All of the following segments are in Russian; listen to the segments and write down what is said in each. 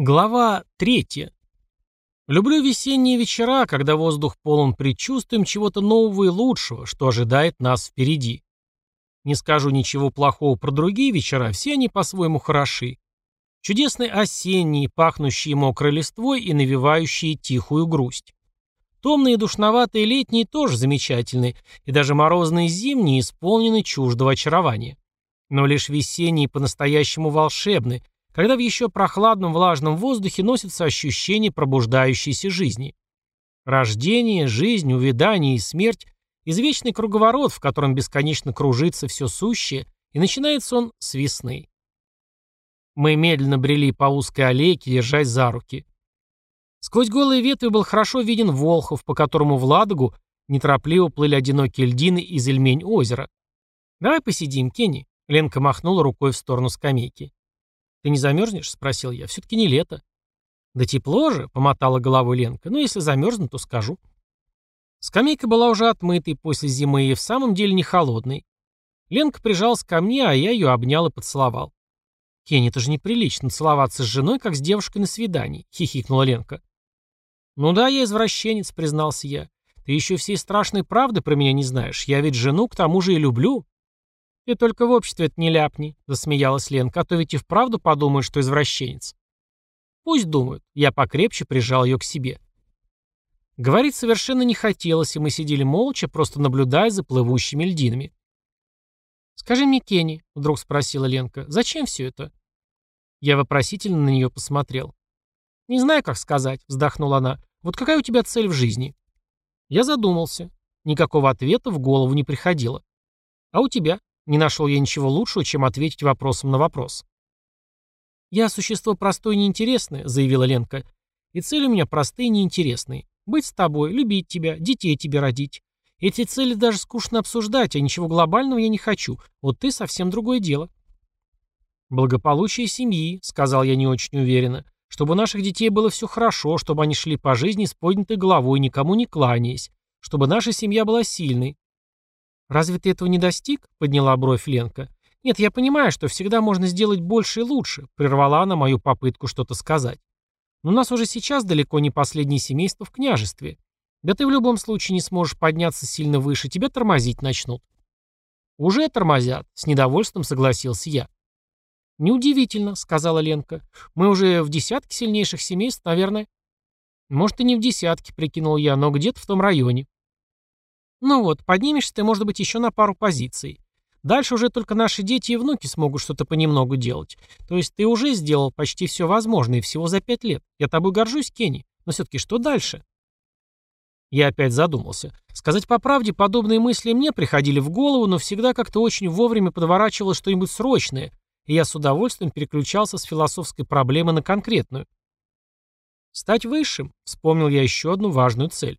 Глава третья. Люблю весенние вечера, когда воздух полон предчувствием чего-то нового и лучшего, что ожидает нас впереди. Не скажу ничего плохого про другие вечера, все они по-своему хороши. Чудесные осенние, пахнущие мокрой листвой и навевающие тихую грусть. Томные и душноватые летние тоже замечательные, и даже морозные зимние исполнены чуждого очарования. Но лишь весенние по-настоящему волшебны – когда в еще прохладном влажном воздухе носится ощущение пробуждающейся жизни. Рождение, жизнь, увядание и смерть – извечный круговорот, в котором бесконечно кружится все сущее, и начинается он с весны. Мы медленно брели по узкой аллейке, держась за руки. Сквозь голые ветви был хорошо виден Волхов, по которому в Ладогу неторопливо плыли одинокие льдины из Эльмень озера. «Давай посидим, Кенни», — Ленка махнула рукой в сторону скамейки. «Ты не замерзнешь?» — спросил я. «Все-таки не лето». «Да тепло же», — помотала головой Ленка. «Ну, если замерзну, то скажу». Скамейка была уже отмытой после зимы и в самом деле не холодной. Ленка прижалась ко мне, а я ее обнял и поцеловал. «Кенни, это же неприлично целоваться с женой, как с девушкой на свидании», — хихикнула Ленка. «Ну да, я извращенец», — признался я. «Ты еще всей страшной правды про меня не знаешь. Я ведь жену к тому же и люблю». «Ты только в обществе это не ляпни», — засмеялась Ленка, «а то ведь и вправду подумают, что извращенец». «Пусть думают». Я покрепче прижал ее к себе. Говорить совершенно не хотелось, и мы сидели молча, просто наблюдая за плывущими льдинами. «Скажи мне, Кенни», — вдруг спросила Ленка, — «зачем все это?» Я вопросительно на нее посмотрел. «Не знаю, как сказать», — вздохнула она. «Вот какая у тебя цель в жизни?» Я задумался. Никакого ответа в голову не приходило. «А у тебя?» Не нашел я ничего лучшего, чем ответить вопросом на вопрос. «Я существо простое и неинтересное», — заявила Ленка. «И цели у меня простые и неинтересные. Быть с тобой, любить тебя, детей тебе родить. Эти цели даже скучно обсуждать, а ничего глобального я не хочу. Вот ты совсем другое дело». «Благополучие семьи», — сказал я не очень уверенно. «Чтобы у наших детей было все хорошо, чтобы они шли по жизни с поднятой головой, никому не кланяясь. Чтобы наша семья была сильной. «Разве ты этого не достиг?» — подняла бровь Ленка. «Нет, я понимаю, что всегда можно сделать больше и лучше», — прервала она мою попытку что-то сказать. «Но у нас уже сейчас далеко не последнее семейство в княжестве. Да ты в любом случае не сможешь подняться сильно выше, тебя тормозить начнут». «Уже тормозят», — с недовольством согласился я. «Неудивительно», — сказала Ленка. «Мы уже в десятке сильнейших семейств, наверное». «Может, и не в десятке», — прикинул я, — «но где-то в том районе». Ну вот, поднимешься ты, может быть, еще на пару позиций. Дальше уже только наши дети и внуки смогут что-то понемногу делать. То есть ты уже сделал почти все возможное, всего за пять лет. Я тобой горжусь, Кенни. Но все-таки что дальше? Я опять задумался. Сказать по правде, подобные мысли мне приходили в голову, но всегда как-то очень вовремя подворачивалось что-нибудь срочное, и я с удовольствием переключался с философской проблемы на конкретную. Стать высшим, вспомнил я еще одну важную цель.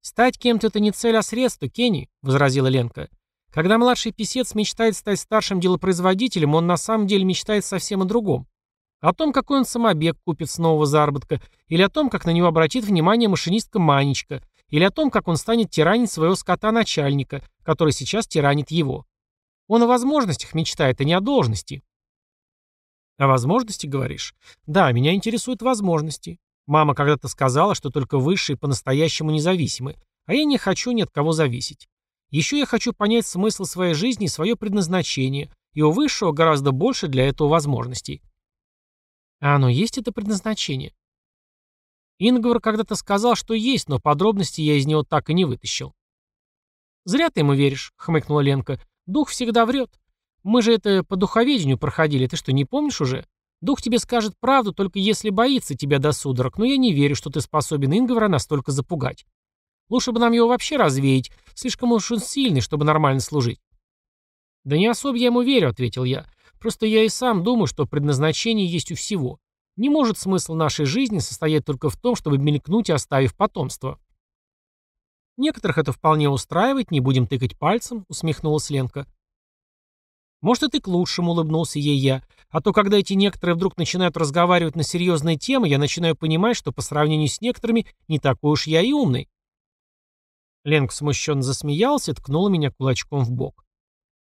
«Стать кем-то — это не цель, а средство, Кенни», — возразила Ленка. «Когда младший писец мечтает стать старшим делопроизводителем, он на самом деле мечтает совсем о другом. О том, какой он самобег купит с нового заработка, или о том, как на него обратит внимание машинистка Манечка, или о том, как он станет тиранить своего скота-начальника, который сейчас тиранит его. Он о возможностях мечтает, а не о должности. О возможности, говоришь? Да, меня интересуют возможности. Мама когда-то сказала, что только высшие по-настоящему независимы, а я не хочу ни от кого зависеть. Еще я хочу понять смысл своей жизни и свое предназначение, и у высшего гораздо больше для этого возможностей. А оно есть это предназначение? Ингвар когда-то сказал, что есть, но подробности я из него так и не вытащил. «Зря ты ему веришь», — хмыкнула Ленка. «Дух всегда врет. Мы же это по духоведению проходили, ты что, не помнишь уже? Дух тебе скажет правду, только если боится тебя до судорог, но я не верю, что ты способен Ингвара настолько запугать. Лучше бы нам его вообще развеять, слишком уж он сильный, чтобы нормально служить. Да не особо я ему верю, ответил я. Просто я и сам думаю, что предназначение есть у всего. Не может смысл нашей жизни состоять только в том, чтобы мелькнуть, оставив потомство. Некоторых это вполне устраивает, не будем тыкать пальцем, усмехнулась Ленка. Может, это и к лучшему, улыбнулся ей я. А то, когда эти некоторые вдруг начинают разговаривать на серьезные темы, я начинаю понимать, что по сравнению с некоторыми не такой уж я и умный. Ленка смущенно засмеялась и ткнула меня кулачком в бок.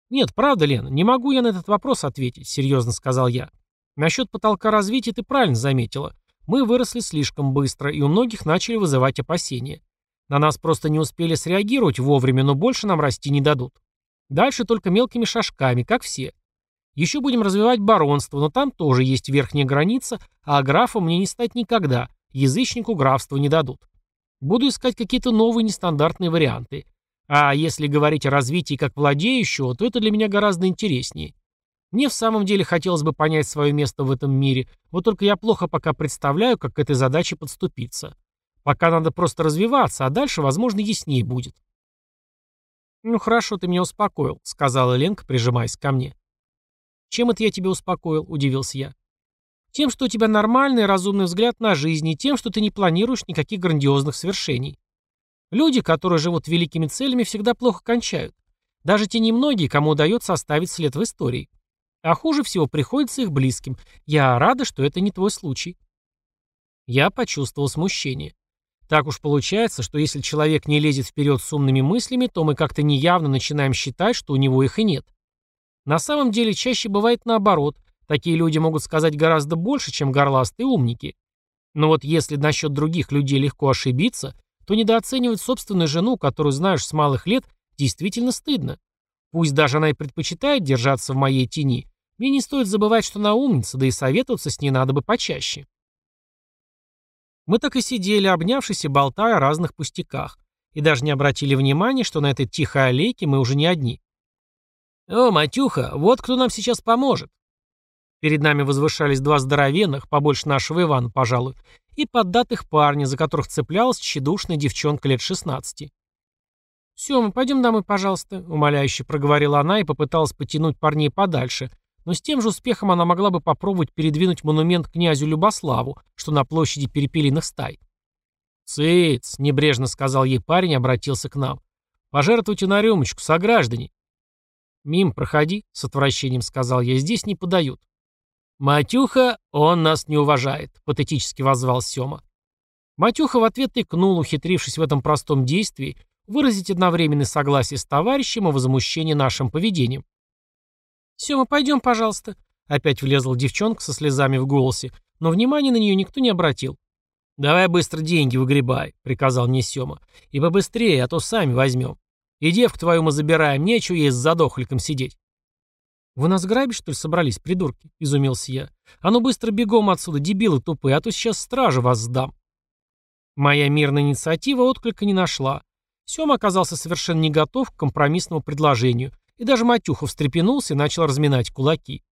«Нет, правда, Лена, не могу я на этот вопрос ответить», — серьезно сказал я. Насчет потолка развития ты правильно заметила. Мы выросли слишком быстро, и у многих начали вызывать опасения. На нас просто не успели среагировать вовремя, но больше нам расти не дадут. Дальше только мелкими шажками, как все. Еще будем развивать баронство, но там тоже есть верхняя граница, а графом мне не стать никогда. Язычнику графства не дадут. Буду искать какие-то новые нестандартные варианты. А если говорить о развитии как владеющего, то это для меня гораздо интереснее. Мне в самом деле хотелось бы понять свое место в этом мире, вот только я плохо пока представляю, как к этой задаче подступиться. Пока надо просто развиваться, а дальше, возможно, яснее будет. «Ну хорошо, ты меня успокоил», — сказала Ленка, прижимаясь ко мне. «Чем это я тебя успокоил?» — удивился я. «Тем, что у тебя нормальный разумный взгляд на жизнь, и тем, что ты не планируешь никаких грандиозных свершений. Люди, которые живут великими целями, всегда плохо кончают. Даже те немногие, кому удается оставить след в истории. А хуже всего приходится их близким. Я рада, что это не твой случай. Я почувствовал смущение. Так уж получается, что если человек не лезет вперед с умными мыслями, то мы как-то неявно начинаем считать, что у него их и нет. На самом деле чаще бывает наоборот. Такие люди могут сказать гораздо больше, чем горластые умники. Но вот если насчет других людей легко ошибиться, то недооценивать собственную жену, которую знаешь с малых лет, действительно стыдно. Пусть даже она и предпочитает держаться в моей тени, мне не стоит забывать, что она умница, да и советоваться с ней надо бы почаще. Мы так и сидели, обнявшись и болтая о разных пустяках, и даже не обратили внимания, что на этой тихой аллейке мы уже не одни. «О, Матюха, вот кто нам сейчас поможет!» Перед нами возвышались два здоровенных, побольше нашего Ивана, пожалуй, и поддатых парня, за которых цеплялась тщедушная девчонка лет 16. «Все, мы пойдем домой, пожалуйста», — умоляюще проговорила она и попыталась потянуть парней подальше, но с тем же успехом она могла бы попробовать передвинуть монумент князю Любославу, что на площади перепелиных стай. «Цыц!» — небрежно сказал ей парень и обратился к нам. «Пожертвуйте на рюмочку, сограждане!» «Мим, проходи», — с отвращением сказал я, — «здесь не подают». «Матюха, он нас не уважает», — патетически воззвал Сёма. Матюха в ответ тыкнул, ухитрившись в этом простом действии, выразить одновременное согласие с товарищем и возмущение нашим поведением. «Сёма, пойдем, пожалуйста», — опять влезла девчонка со слезами в голосе, но внимания на нее никто не обратил. «Давай быстро деньги выгребай», — приказал мне Сёма. «И побыстрее, а то сами возьмем. И девку твою мы забираем, нечего ей с задохликом сидеть». «Вы нас грабить, что ли, собрались, придурки?» — изумился я. «А ну быстро бегом отсюда, дебилы тупые, а то сейчас стражу вас сдам». Моя мирная инициатива отклика не нашла. Сёма оказался совершенно не готов к компромиссному предложению, и даже Матюха встрепенулся и начал разминать кулаки.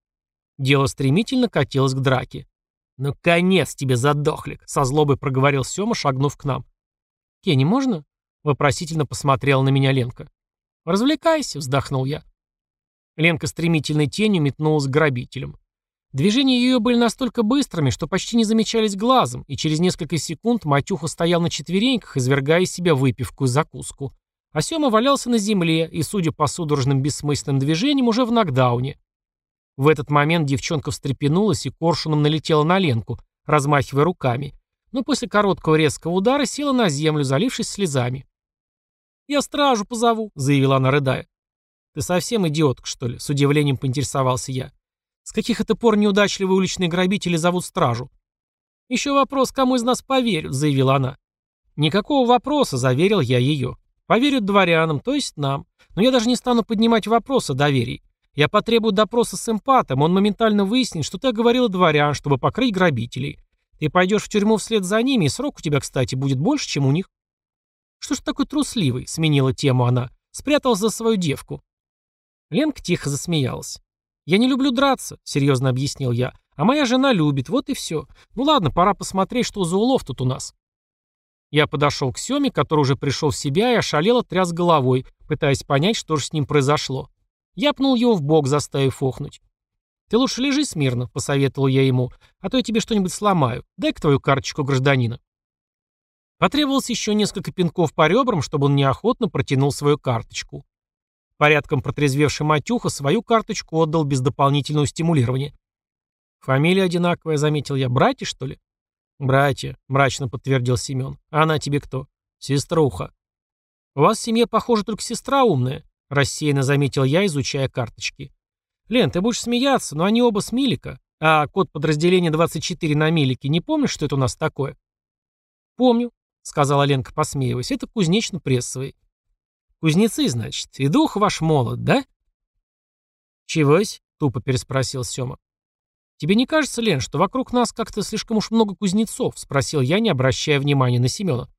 Дело стремительно катилось к драке. «Ну, конец тебе, задохлик!» — со злобой проговорил Сёма, шагнув к нам. «Кенни, можно?» — вопросительно посмотрела на меня Ленка. «Развлекайся», — вздохнул я. Ленка стремительной тенью метнулась к грабителям. Движения ее были настолько быстрыми, что почти не замечались глазом, и через несколько секунд Матюха стоял на четвереньках, извергая из себя выпивку и закуску. А Сёма валялся на земле и, судя по судорожным бессмысленным движениям, уже в нокдауне. В этот момент девчонка встрепенулась и коршуном налетела на Ленку, размахивая руками, но после короткого резкого удара села на землю, залившись слезами. «Я стражу позову», — заявила она, рыдая. «Ты совсем идиотка, что ли?» — с удивлением поинтересовался я. «С каких это пор неудачливые уличные грабители зовут стражу?» «Еще вопрос, кому из нас поверят», — заявила она. «Никакого вопроса», — заверил я ее. Поверят дворянам, то есть нам. Но я даже не стану поднимать вопрос о доверии. Я потребую допроса с эмпатом, он моментально выяснит, что ты оговорила дворян, чтобы покрыть грабителей. Ты пойдешь в тюрьму вслед за ними, и срок у тебя, кстати, будет больше, чем у них. Что ж такой трусливый, сменила тему она. Спрятался за свою девку. Ленка тихо засмеялась. «Я не люблю драться», — серьезно объяснил я. «А моя жена любит, вот и все. Ну ладно, пора посмотреть, что за улов тут у нас». Я подошел к Семе, который уже пришел в себя и ошалело тряс головой, пытаясь понять, что же с ним произошло. Я пнул его в бок, заставив охнуть. «Ты лучше лежи смирно», — посоветовал я ему, «а то я тебе что-нибудь сломаю. Дай-ка твою карточку гражданина». Потребовалось еще несколько пинков по ребрам, чтобы он неохотно протянул свою карточку. Порядком протрезвевший Матюха свою карточку отдал без дополнительного стимулирования. «Фамилия одинаковая», — заметил я. «Братья, что ли?» «Братья», — мрачно подтвердил Семен. «А она тебе кто?» «Сеструха». «У вас в семье, похоже, только сестра умная», — рассеянно заметил я, изучая карточки. «Лен, ты будешь смеяться, но они оба с Милика. А код подразделения 24 на милике, не помнишь, что это у нас такое? Помню, сказала Ленка, посмеиваясь. Это кузнечно-прессовый. Кузнецы, значит. И дух ваш молод, да? Чегось? Тупо переспросил Сёма. «Тебе не кажется, Лен, что вокруг нас как-то слишком уж много кузнецов?» — спросил я, не обращая внимания на Семена.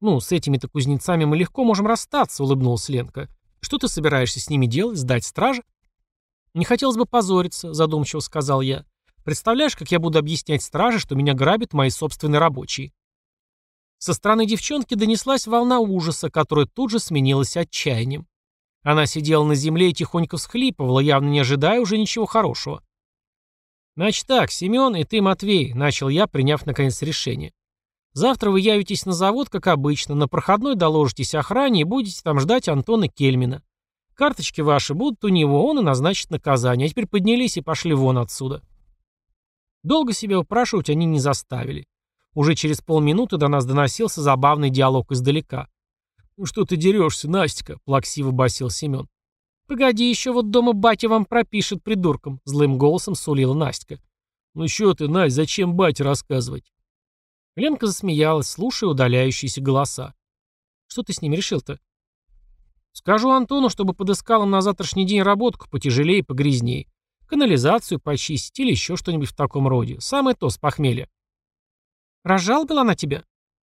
«Ну, с этими-то кузнецами мы легко можем расстаться», — улыбнулась Ленка. «Что ты собираешься с ними делать? Сдать страже?» «Не хотелось бы позориться», — задумчиво сказал я. «Представляешь, как я буду объяснять страже, что меня грабят мои собственные рабочие?» Со стороны девчонки донеслась волна ужаса, которая тут же сменилась отчаянием. Она сидела на земле и тихонько всхлипывала, явно не ожидая уже ничего хорошего. «Значит так, Семен и ты, Матвей», — начал я, приняв наконец решение. «Завтра вы явитесь на завод, как обычно, на проходной доложитесь охране и будете там ждать Антона Кельмина. Карточки ваши будут у него, он и назначит наказание. А теперь поднялись и пошли вон отсюда». Долго себя упрашивать они не заставили. Уже через полминуты до нас доносился забавный диалог издалека. «Ну что ты дерешься, Настя?» — плаксиво басил Семен. «Погоди, еще вот дома батя вам пропишет придурком», — злым голосом сулила Настя. «Ну что ты, Настя, зачем батя рассказывать?» Ленка засмеялась, слушая удаляющиеся голоса. «Что ты с ними решил-то?» «Скажу Антону, чтобы подыскал им на завтрашний день работку потяжелее и погрязнее. Канализацию почистить или еще что-нибудь в таком роде. Самое то с похмелья». «Разжалобила она тебя?»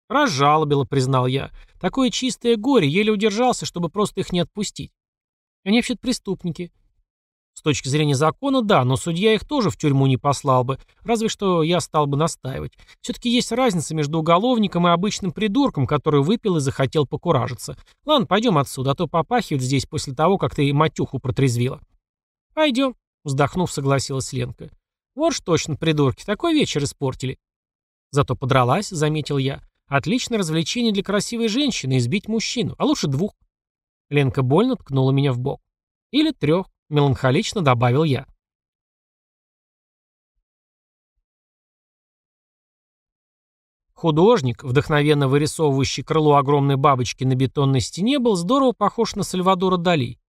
«Разжалобила», — признал я. «Такое чистое горе, еле удержался, чтобы просто их не отпустить. Они вообще-то преступники. С точки зрения закона, да, но судья их тоже в тюрьму не послал бы, разве что я стал бы настаивать. Все-таки есть разница между уголовником и обычным придурком, который выпил и захотел покуражиться. Ладно, пойдем отсюда, а то попахивает здесь после того, как ты матюху протрезвила. Пойдем, вздохнув, согласилась Ленка. Вот ж точно, придурки, такой вечер испортили. Зато подралась, заметил я. Отличное развлечение для красивой женщины, избить мужчину, а лучше двух. Ленка больно ткнула меня в бок. Или трех, меланхолично добавил я. Художник, вдохновенно вырисовывающий крыло огромной бабочки на бетонной стене, был здорово похож на Сальвадора Дали.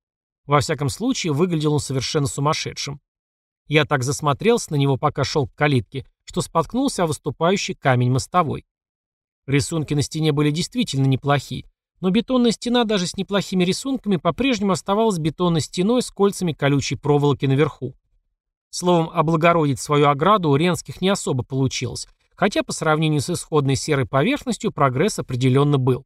Во всяком случае, выглядел он совершенно сумасшедшим. Я так засмотрелся на него, пока шел к калитке, что споткнулся о выступающий камень мостовой. Рисунки на стене были действительно неплохие, но бетонная стена даже с неплохими рисунками по-прежнему оставалась бетонной стеной с кольцами колючей проволоки наверху. Словом, облагородить свою ограду у Ренских не особо получилось, хотя по сравнению с исходной серой поверхностью прогресс определенно был.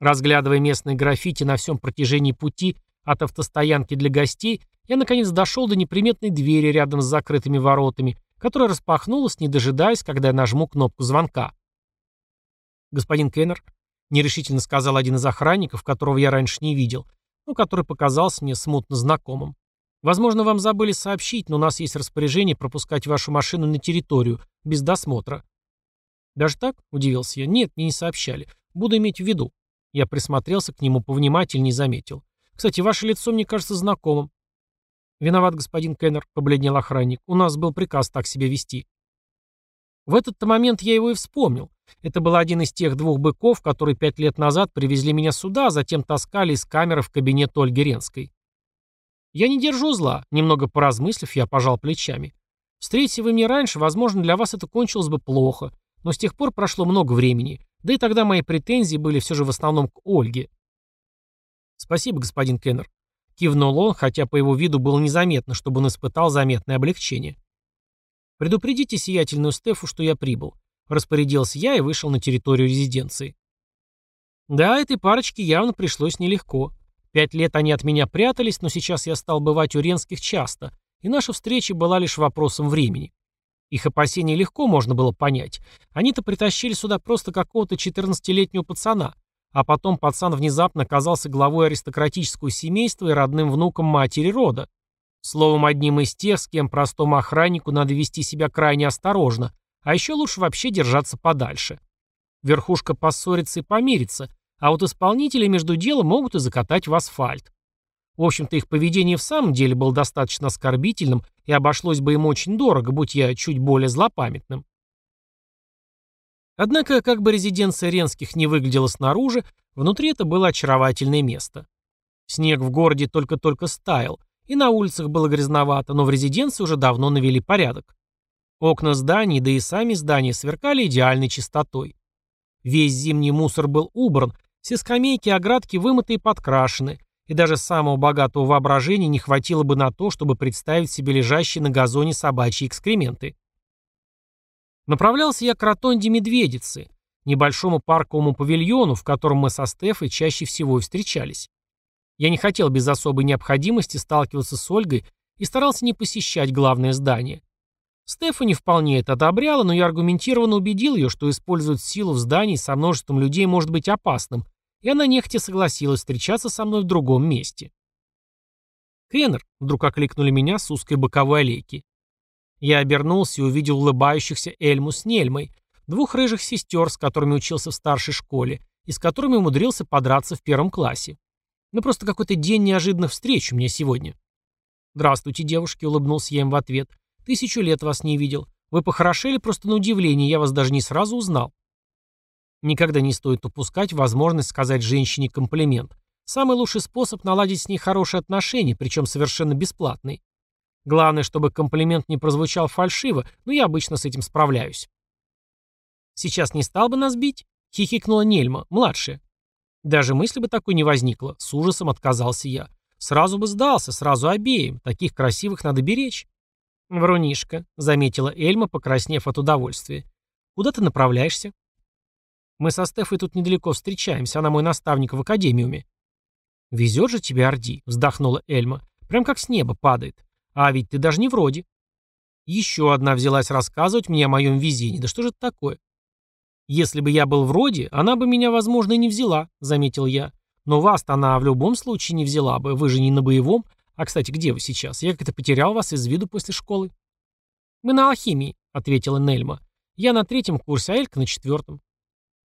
Разглядывая местные граффити на всем протяжении пути от автостоянки для гостей, я наконец дошел до неприметной двери рядом с закрытыми воротами, которая распахнулась, не дожидаясь, когда я нажму кнопку звонка. «Господин Кеннер», нерешительно сказал один из охранников, которого я раньше не видел, но который показался мне смутно знакомым. Возможно, вам забыли сообщить, но у нас есть распоряжение пропускать вашу машину на территорию, без досмотра. Даже так? Удивился я. Нет, мне не сообщали. Буду иметь в виду. Я присмотрелся к нему повнимательнее и заметил. Кстати, ваше лицо мне кажется знакомым. Виноват, господин Кеннер, побледнел охранник. У нас был приказ так себя вести. В этот момент я его и вспомнил. Это был один из тех двух быков, которые пять лет назад привезли меня сюда, а затем таскали из камеры в кабинет Ольги Ренской. Я не держу зла, немного поразмыслив, я пожал плечами. Встретите вы меня раньше, возможно, для вас это кончилось бы плохо, но с тех пор прошло много времени, да и тогда мои претензии были все же в основном к Ольге. Спасибо, господин Кеннер. Кивнул он, хотя по его виду было незаметно, чтобы он испытал заметное облегчение. Предупредите сиятельную Стефу, что я прибыл. Распорядился я и вышел на территорию резиденции. Да, этой парочке явно пришлось нелегко. Пять лет они от меня прятались, но сейчас я стал бывать у Ренских часто, и наша встреча была лишь вопросом времени. Их опасения легко можно было понять. Они-то притащили сюда просто какого-то 14-летнего пацана, а потом пацан внезапно оказался главой аристократического семейства и родным внуком матери рода. Словом, одним из тех, с кем простому охраннику надо вести себя крайне осторожно, а еще лучше вообще держаться подальше. Верхушка поссорится и помирится, а вот исполнители между делом могут и закатать в асфальт. В общем-то, их поведение в самом деле было достаточно оскорбительным и обошлось бы им очень дорого, будь я чуть более злопамятным. Однако, как бы резиденция Ренских не выглядела снаружи, внутри это было очаровательное место. Снег в городе только-только стаял, И на улицах было грязновато, но в резиденции уже давно навели порядок. Окна зданий, да и сами здания сверкали идеальной чистотой. Весь зимний мусор был убран, все скамейки и оградки вымыты и подкрашены, и даже самого богатого воображения не хватило бы на то, чтобы представить себе лежащие на газоне собачьи экскременты. Направлялся я к ротонде Медведицы, небольшому парковому павильону, в котором мы со Стефой чаще всего и встречались. Я не хотел без особой необходимости сталкиваться с Ольгой и старался не посещать главное здание. Стефани вполне это одобряла, но я аргументированно убедил ее, что использовать силу в здании со множеством людей может быть опасным, и она нехотя согласилась встречаться со мной в другом месте. «Кеннер!» — вдруг окликнули меня с узкой боковой аллейки. Я обернулся и увидел улыбающихся Эльму с Нельмой, двух рыжих сестер, с которыми учился в старшей школе, и с которыми умудрился подраться в первом классе. Ну просто какой-то день неожиданных встреч у меня сегодня. «Здравствуйте, девушки», — улыбнулся я им в ответ. Тысячу лет вас не видел. Вы похорошели просто на удивление, я вас даже не сразу узнал. Никогда не стоит упускать возможность сказать женщине комплимент. Самый лучший способ наладить с ней хорошие отношения, причем совершенно бесплатный. Главное, чтобы комплимент не прозвучал фальшиво, но я обычно с этим справляюсь. «Сейчас не стал бы нас бить?» — хихикнула Нельма, младшая. Даже мысли бы такой не возникло, с ужасом отказался я. Сразу бы сдался, сразу обеим, таких красивых надо беречь. «Врунишка», — заметила Эльма, покраснев от удовольствия. «Куда ты направляешься?» «Мы со Стефой тут недалеко встречаемся, она мой наставник в академиуме». «Везет же тебе, Орди», — вздохнула Эльма. «Прям как с неба падает. А ведь ты даже не вроде». Еще одна взялась рассказывать мне о моем везении. Да что же это такое? «Если бы я был вроде, она бы меня, возможно, и не взяла», — заметил я. «Но вас-то она в любом случае не взяла бы. Вы же не на боевом, а, кстати, где вы сейчас? Я как-то потерял вас из виду после школы. Мы на алхимии, ответила Нельма. Я на третьем курсе, а Элька на четвертом.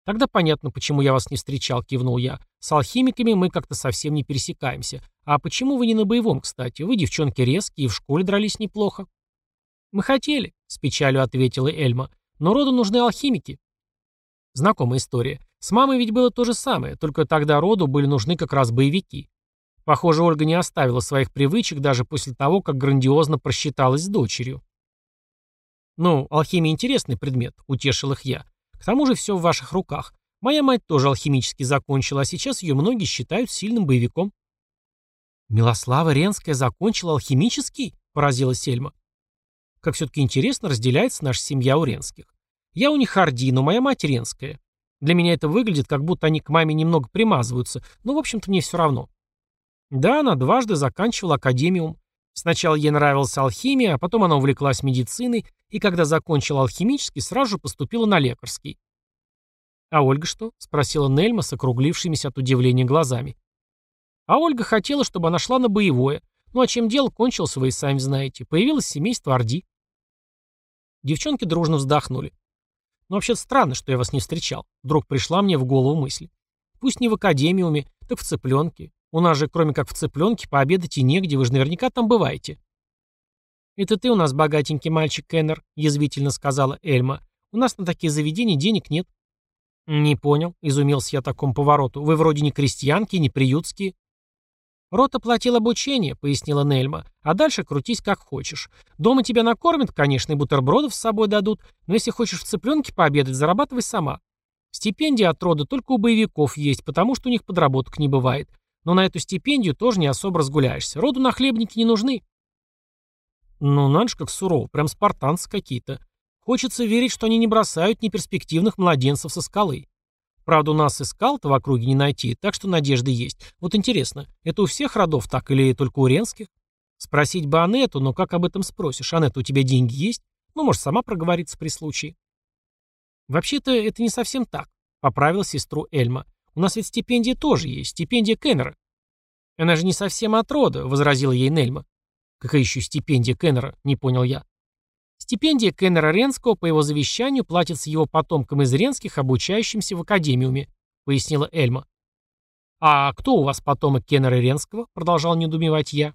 Тогда понятно, почему я вас не встречал, кивнул я. С алхимиками мы как-то совсем не пересекаемся. А почему вы не на боевом, кстати? Вы, девчонки, резкие и в школе дрались неплохо. Мы хотели, с печалью ответила Эльма. Но роду нужны алхимики. Знакомая история. С мамой ведь было то же самое, только тогда роду были нужны как раз боевики. Похоже, Ольга не оставила своих привычек даже после того, как грандиозно просчиталась с дочерью. «Ну, алхимия интересный предмет», — утешил их я. «К тому же все в ваших руках. Моя мать тоже алхимически закончила, а сейчас ее многие считают сильным боевиком». «Милослава Ренская закончила алхимический?» — поразилась Сельма. «Как все-таки интересно разделяется наша семья у Ренских. Я у них Орди, но моя мать Ренская. Для меня это выглядит, как будто они к маме немного примазываются, но, в общем-то, мне все равно. Да, она дважды заканчивала академиум. Сначала ей нравилась алхимия, а потом она увлеклась медициной, и когда закончила алхимический, сразу же поступила на лекарский. «А Ольга что?» — спросила Нельма с округлившимися от удивления глазами. А Ольга хотела, чтобы она шла на боевое. Ну а чем дело кончилось, вы и сами знаете. Появилось семейство Орди. Девчонки дружно вздохнули. Но «Ну, вообще-то странно, что я вас не встречал. Вдруг пришла мне в голову мысль. Пусть не в академиуме, так в цыпленке. У нас же, кроме как в цыпленке, пообедать и негде, вы же наверняка там бываете». «Это ты у нас богатенький мальчик, Кеннер», — язвительно сказала Эльма. «У нас на такие заведения денег нет». «Не понял», — изумился я такому повороту. «Вы вроде не крестьянки, не приютские». «Рота платил обучение», — пояснила Нельма. «А дальше крутись как хочешь. Дома тебя накормят, конечно, и бутербродов с собой дадут, но если хочешь в цыпленке пообедать, зарабатывай сама. Стипендия от рода только у боевиков есть, потому что у них подработок не бывает. Но на эту стипендию тоже не особо разгуляешься. Роду нахлебники не нужны. Ну, надо же, как сурово. Прям спартанцы какие-то. Хочется верить, что они не бросают неперспективных младенцев со скалы. Правда, у нас и скал-то в округе не найти, так что надежды есть. Вот интересно, это у всех родов так или только у ренских? Спросить бы Анету, но как об этом спросишь? Анетта, у тебя деньги есть? Ну, может, сама проговорится при случае. Вообще-то это не совсем так, поправил сестру Эльма. У нас ведь стипендия тоже есть, стипендия Кеннера. Она же не совсем от рода, возразила ей Нельма. Какая еще стипендия Кеннера, не понял я. Стипендия Кеннера Ренского по его завещанию платится его потомкам из Ренских, обучающимся в академиуме, пояснила Эльма. «А кто у вас потомок Кеннера Ренского?» — продолжал недоумевать я.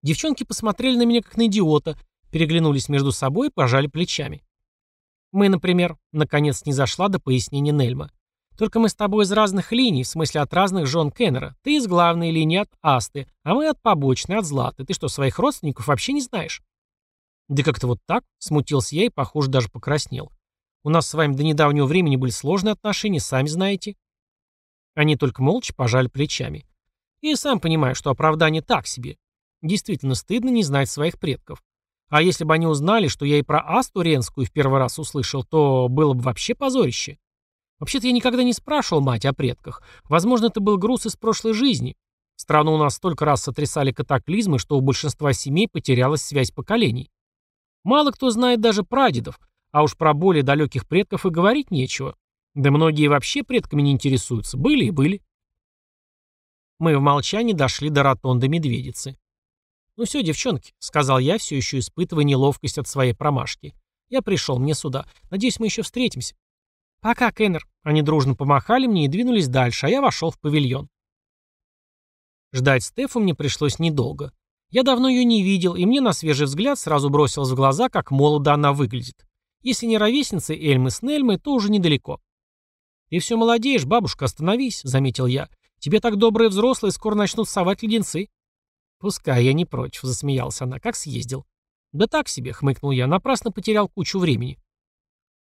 Девчонки посмотрели на меня как на идиота, переглянулись между собой и пожали плечами. Мы, например, наконец не зашла до пояснения Нельма. Только мы с тобой из разных линий, в смысле от разных жен Кеннера. Ты из главной линии, от Асты, а мы от побочной, от Златы. Ты что, своих родственников вообще не знаешь?» «Да как-то вот так?» — смутился я и, похоже, даже покраснел. «У нас с вами до недавнего времени были сложные отношения, сами знаете». Они только молча пожали плечами. И сам понимаю, что оправдание так себе. Действительно стыдно не знать своих предков. А если бы они узнали, что я и про Асту Ренскую в первый раз услышал, то было бы вообще позорище. Вообще-то я никогда не спрашивал мать о предках. Возможно, это был груз из прошлой жизни. Страну у нас столько раз сотрясали катаклизмы, что у большинства семей потерялась связь поколений. Мало кто знает даже прадедов, а уж про более далеких предков и говорить нечего. Да многие вообще предками не интересуются. Были и были. Мы в молчании дошли до ротонды медведицы. «Ну все, девчонки», — сказал я, все еще испытывая неловкость от своей промашки. «Я пришел, мне сюда. Надеюсь, мы еще встретимся». «Пока, Кеннер». Они дружно помахали мне и двинулись дальше, а я вошел в павильон. Ждать Стефу мне пришлось недолго. Я давно ее не видел, и мне на свежий взгляд сразу бросилось в глаза, как молодо она выглядит. Если не ровесница Эльмы с Нельмой, то уже недалеко. «Ты все молодеешь, бабушка, остановись», — заметил я. Тебе так добрые взрослые скоро начнут совать леденцы». «Пускай, я не прочь», — засмеялась она. «Как съездил?» «Да так себе», — хмыкнул я. «Напрасно потерял кучу времени».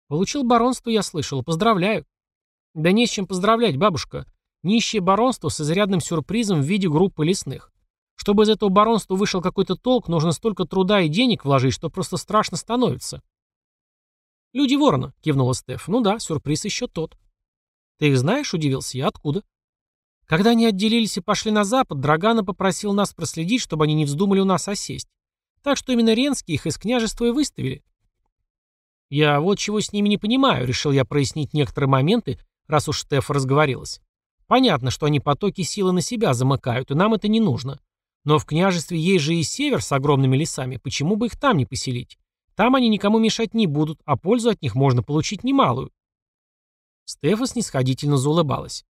«Получил баронство, я слышал. Поздравляю». «Да не с чем поздравлять, бабушка. Нищее баронство с изрядным сюрпризом в виде группы лесных. Чтобы из этого баронства вышел какой-то толк, нужно столько труда и денег вложить, что просто страшно становится». «Люди ворона», — кивнула Стеф. «Ну да, сюрприз еще тот». «Ты их знаешь?» — удивился я. «Откуда?» Когда они отделились и пошли на запад, Драгана попросил нас проследить, чтобы они не вздумали у нас осесть. Так что именно Ренские их из княжества и выставили. Я вот чего с ними не понимаю, решил я прояснить некоторые моменты, раз уж Стефа разговорилась. Понятно, что они потоки силы на себя замыкают, и нам это не нужно. Но в княжестве есть же и север с огромными лесами, почему бы их там не поселить? Там они никому мешать не будут, а пользу от них можно получить немалую. Стефа снисходительно заулыбалась.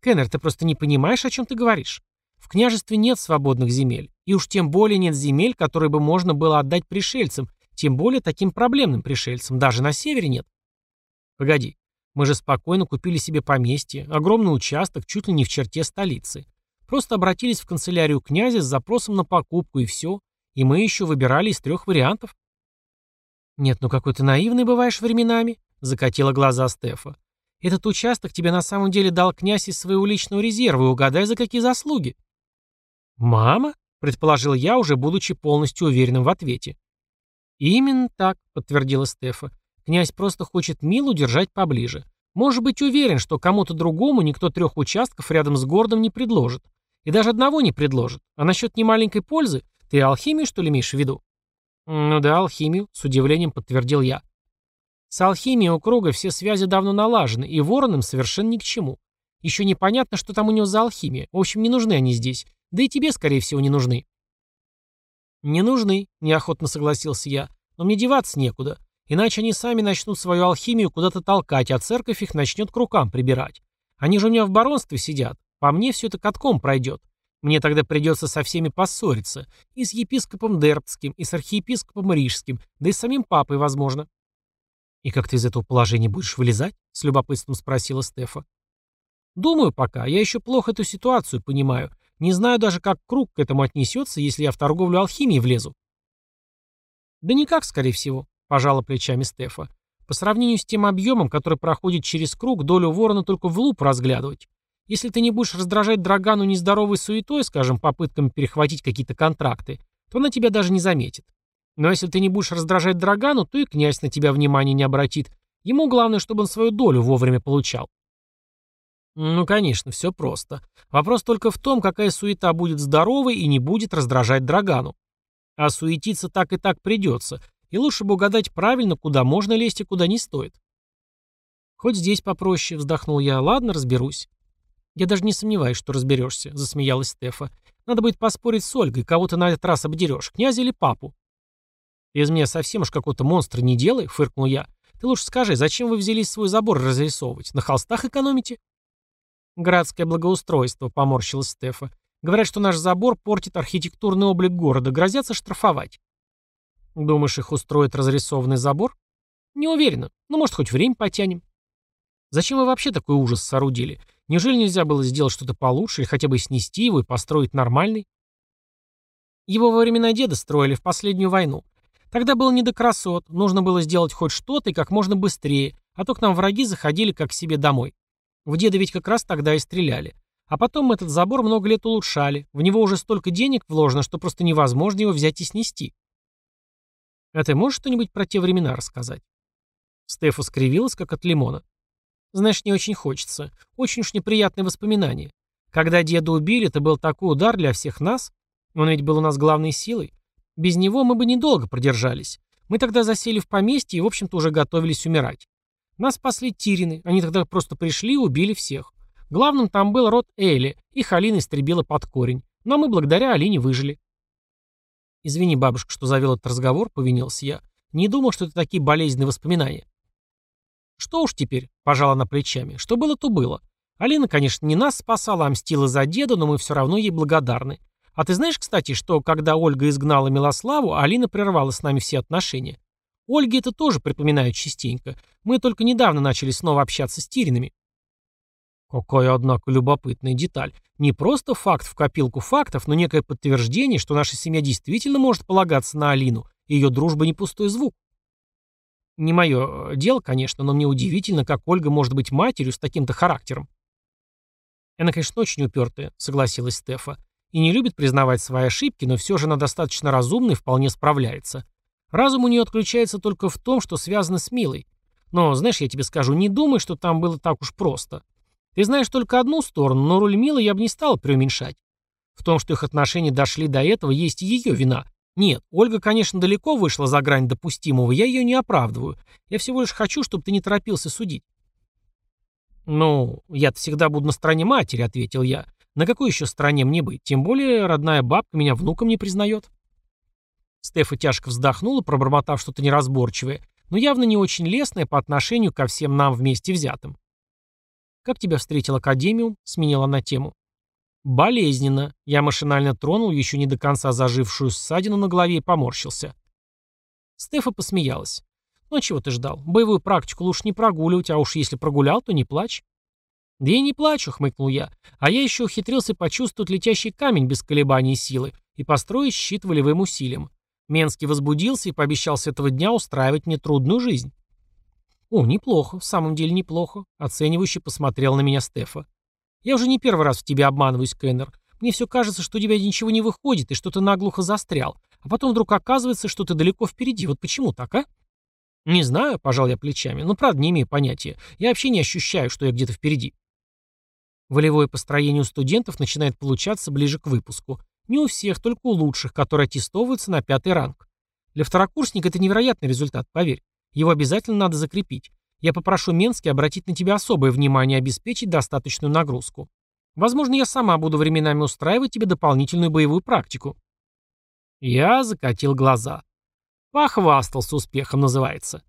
Кеннер, ты просто не понимаешь, о чем ты говоришь. В княжестве нет свободных земель, и уж тем более нет земель, которые бы можно было отдать пришельцам, тем более таким проблемным пришельцам, даже на севере нет. Погоди, мы же спокойно купили себе поместье, огромный участок, чуть ли не в черте столицы. Просто обратились в канцелярию князя с запросом на покупку и все, и мы еще выбирали из трех вариантов. «Нет, ну какой ты наивный бываешь временами», — закатила глаза Стефа. Этот участок тебе на самом деле дал князь из своего личного резерва, и угадай, за какие заслуги. «Мама?» — предположил я, уже будучи полностью уверенным в ответе. «Именно так», — подтвердила Стефа. «Князь просто хочет Милу держать поближе. Может быть уверен, что кому-то другому никто трех участков рядом с городом не предложит. И даже одного не предложит. А насчет немаленькой пользы, ты алхимию, что ли, имеешь в виду?» «Ну да, алхимию», — с удивлением подтвердил я. С алхимией у круга все связи давно налажены, и воронам совершенно ни к чему. Еще непонятно, что там у него за алхимия. В общем, не нужны они здесь. Да и тебе, скорее всего, не нужны. Не нужны, неохотно согласился я. Но мне деваться некуда. Иначе они сами начнут свою алхимию куда-то толкать, а церковь их начнет к рукам прибирать. Они же у меня в баронстве сидят. По мне все это катком пройдет. Мне тогда придется со всеми поссориться. И с епископом Дербцким, и с архиепископом Рижским, да и с самим папой, возможно. «И как ты из этого положения будешь вылезать?» — с любопытством спросила Стефа. «Думаю пока. Я еще плохо эту ситуацию понимаю. Не знаю даже, как круг к этому отнесется, если я в торговлю алхимией влезу». «Да никак, скорее всего», — пожала плечами Стефа. «По сравнению с тем объемом, который проходит через круг, долю ворона только в луп разглядывать. Если ты не будешь раздражать Драгану нездоровой суетой, скажем, попытками перехватить какие-то контракты, то она тебя даже не заметит. Но если ты не будешь раздражать Драгану, то и князь на тебя внимания не обратит. Ему главное, чтобы он свою долю вовремя получал. Ну, конечно, все просто. Вопрос только в том, какая суета будет здоровой и не будет раздражать Драгану. А суетиться так и так придется, и лучше бы угадать правильно, куда можно лезть и куда не стоит. Хоть здесь попроще, вздохнул я. Ладно, разберусь. Я даже не сомневаюсь, что разберешься, засмеялась Стефа. Надо будет поспорить с Ольгой, кого ты на этот раз обдерешь, князя или папу. «Из меня совсем уж какого-то монстра не делай», — фыркнул я. «Ты лучше скажи, зачем вы взялись свой забор разрисовывать? На холстах экономите?» «Градское благоустройство», — поморщилась Стефа. «Говорят, что наш забор портит архитектурный облик города, грозятся штрафовать». «Думаешь, их устроит разрисованный забор?» «Не уверена. Ну, может, хоть время потянем». Зачем вы вообще такой ужас соорудили? Неужели нельзя было сделать что-то получше или хотя бы снести его и построить нормальный? Его во времена деда строили в последнюю войну. Тогда было не до красот, нужно было сделать хоть что-то и как можно быстрее, а то к нам враги заходили как к себе домой. В деда ведь как раз тогда и стреляли. А потом этот забор много лет улучшали. В него уже столько денег вложено, что просто невозможно его взять и снести. А ты можешь что-нибудь про те времена рассказать? Стефа скривилась, как от лимона. Знаешь, не очень хочется. Очень уж неприятные воспоминания. Когда деда убили, это был такой удар для всех нас. Он ведь был у нас главной силой. Без него мы бы недолго продержались. Мы тогда засели в поместье и, в общем-то, уже готовились умирать. Нас спасли Тирины. Они тогда просто пришли и убили всех. Главным там был род Эйли. Их Алина истребила под корень. Но мы благодаря Алине выжили. «Извини, бабушка, что завел этот разговор», — повинился я. «Не думал, что это такие болезненные воспоминания». «Что уж теперь», — пожала она плечами. «Что было, то было. Алина, конечно, не нас спасала, а мстила за деда, но мы все равно ей благодарны. А ты знаешь, кстати, что когда Ольга изгнала Милославу, Алина прервала с нами все отношения? Ольге это тоже припоминают частенько. Мы только недавно начали снова общаться с Тиринами. Какая, однако, любопытная деталь. Не просто факт в копилку фактов, но некое подтверждение, что наша семья действительно может полагаться на Алину, и ее дружба не пустой звук. Не мое э, дело, конечно, но мне удивительно, как Ольга может быть матерью с таким-то характером. Она, конечно, очень упертая, согласилась Стефа, и не любит признавать свои ошибки, но все же она достаточно разумна и вполне справляется. Разум у нее отключается только в том, что связано с Милой. Но, знаешь, я тебе скажу, не думай, что там было так уж просто. Ты знаешь только одну сторону, но роль Милы я бы не стал преуменьшать. В том, что их отношения дошли до этого, есть ее вина. Нет, Ольга, конечно, далеко вышла за грань допустимого, я ее не оправдываю. Я всего лишь хочу, чтобы ты не торопился судить. «Ну, я-то всегда буду на стороне матери», — ответил я. «На какой еще стороне мне быть? Тем более родная бабка меня внуком не признает». Стефа тяжко вздохнула, пробормотав что-то неразборчивое, но явно не очень лестное по отношению ко всем нам вместе взятым. «Как тебя встретил Академиум?» — сменила на тему. «Болезненно». Я машинально тронул еще не до конца зажившую ссадину на голове и поморщился. Стефа посмеялась. «Ну чего ты ждал? Боевую практику лучше не прогуливать, а уж если прогулял, то не плачь». «Да я не плачу», — хмыкнул я. «А я еще ухитрился почувствовать летящий камень без колебаний силы и построить щит волевым усилием. Менский возбудился и пообещал с этого дня устраивать мне трудную жизнь». «О, неплохо, в самом деле неплохо», — оценивающе посмотрел на меня Стефа. «Я уже не первый раз в тебе обманываюсь, Кеннер. Мне все кажется, что у тебя ничего не выходит и что ты наглухо застрял, а потом вдруг оказывается, что ты далеко впереди. Вот почему так, а?» «Не знаю», — пожал я плечами, но правда не имею понятия. Я вообще не ощущаю, что я где-то впереди. Волевое построение у студентов начинает получаться ближе к выпуску. Не у всех, только у лучших, которые аттестовываются на пятый ранг. Для второкурсника это невероятный результат, поверь. Его обязательно надо закрепить. Я попрошу Менски обратить на тебя особое внимание и обеспечить достаточную нагрузку. Возможно, я сама буду временами устраивать тебе дополнительную боевую практику». Я закатил глаза. Похвастался успехом, называется.